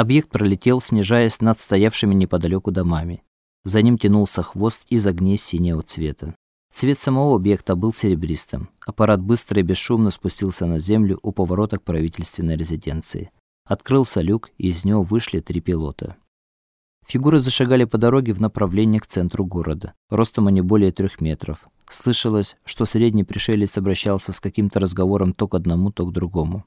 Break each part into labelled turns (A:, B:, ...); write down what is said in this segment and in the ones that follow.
A: Объект пролетел, снижаясь над стоявшими неподалеку домами. За ним тянулся хвост из огней синего цвета. Цвет самого объекта был серебристым. Аппарат быстро и бесшумно спустился на землю у поворота к правительственной резиденции. Открылся люк, и из него вышли три пилота. Фигуры зашагали по дороге в направлении к центру города. Ростом они более трех метров. Слышалось, что средний пришелец обращался с каким-то разговором то к одному, то к другому.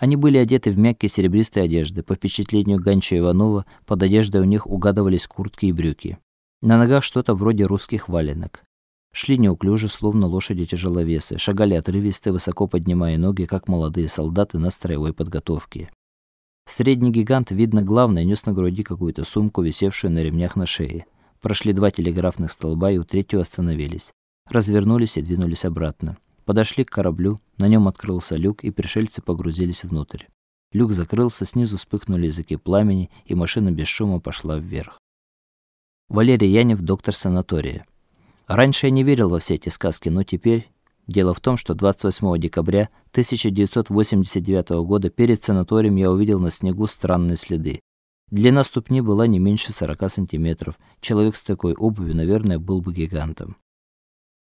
A: Они были одеты в мягкие серебристые одежды. По впечатлению Ганча Иванова, под одеждой у них угадывались куртки и брюки. На ногах что-то вроде русских валенок. Шли неуклюже, словно лошади-тяжеловесы, шагали отрывисто, высоко поднимая ноги, как молодые солдаты на строевой подготовке. Средний гигант, видно, главный, нес на груди какую-то сумку, висевшую на ремнях на шее. Прошли два телеграфных столба и у третьего остановились. Развернулись и двинулись обратно. Подошли к кораблю, на нем открылся люк, и пришельцы погрузились внутрь. Люк закрылся, снизу вспыхнули языки пламени, и машина без шума пошла вверх. Валерий Янев, доктор санатория. Раньше я не верил во все эти сказки, но теперь дело в том, что 28 декабря 1989 года перед санаторием я увидел на снегу странные следы. Длина ступни была не меньше 40 сантиметров. Человек с такой обувью, наверное, был бы гигантом.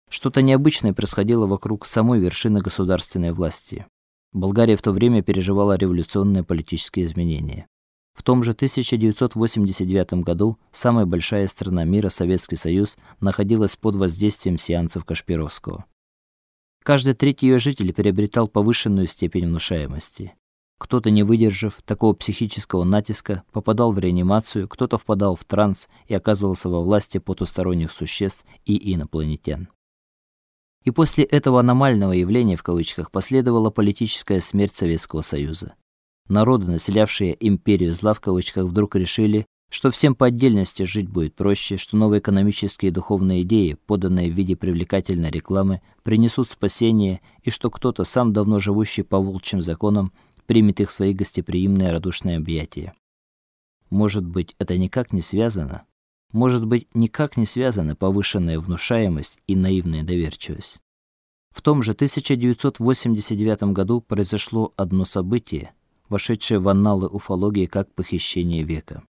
A: Что-то необычное происходило вокруг самой вершины государственной власти. Болгария в то время переживала революционные политические изменения. В том же 1989 году самая большая страна мира, Советский Союз, находилась под воздействием сеансов Кашпировского. Каждый третий ее житель приобретал повышенную степень внушаемости. Кто-то, не выдержав такого психического натиска, попадал в реанимацию, кто-то впадал в транс и оказывался во власти потусторонних существ и инопланетян. И после этого аномального явления в кавычках последовала политическая смерть Советского Союза. Народы, населявшие империю зла в кавычках, вдруг решили, что всем по отдельности жить будет проще, что новые экономические и духовные идеи, поданные в виде привлекательной рекламы, принесут спасение, и что кто-то сам давно живущий по волчьим законам примет их в свои гостеприимные радушные объятия. Может быть, это никак не связано? Может быть, никак не связана повышенная внушаемость и наивная доверчивость? В том же 1989 году произошло одно событие, вошедшее в анналы уфологии как похищение века.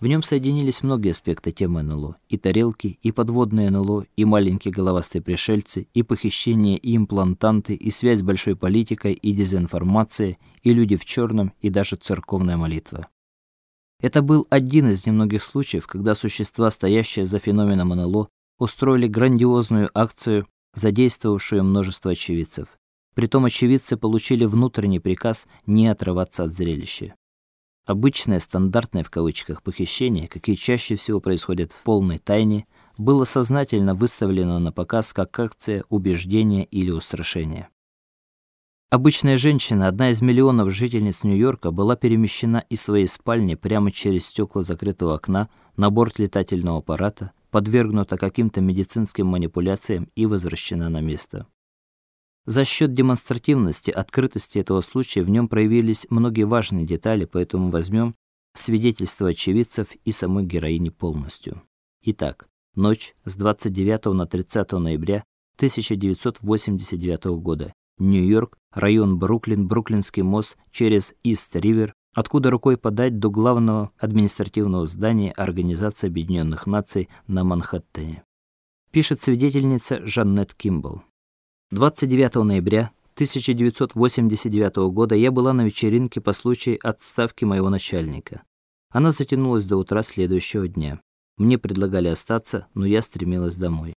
A: В нем соединились многие аспекты темы НЛО: и тарелки, и подводные НЛО, и маленькие головастые пришельцы, и похищение, и имплантанты, и связь с большой политикой, и дезинформация, и люди в черном, и даже церковная молитва. Это был один из немногих случаев, когда существа, стоящие за феноменом НЛО, устроили грандиозную акцию, задействовавшую множество очевидцев. Притом очевидцы получили внутренний приказ не отрываться от зрелища. Обычное стандартное в кавычках похищение, какие чаще всего происходят в полной тайне, было сознательно выставлено на показ как акция убеждения или устрашения. Обычная женщина, одна из миллионов жительниц Нью-Йорка, была перемещена из своей спальни прямо через стекла закрытого окна на борт летательного аппарата, подвергнута каким-то медицинским манипуляциям и возвращена на место. За счет демонстративности, открытости этого случая в нем проявились многие важные детали, поэтому возьмем свидетельства очевидцев и самой героини полностью. Итак, ночь с 29 на 30 ноября 1989 года. Нью-Йорк, район Бруклин, Бруклинский мост через Ист-Ривер, откуда рукой подать до главного административного здания Организации Объединенных Наций на Манхэттене. Пишет свидетельница Жаннет Кимбл. 29 ноября 1989 года я была на вечеринке по случаю отставки моего начальника. Она затянулась до утра следующего дня. Мне предлагали остаться, но я стремилась домой.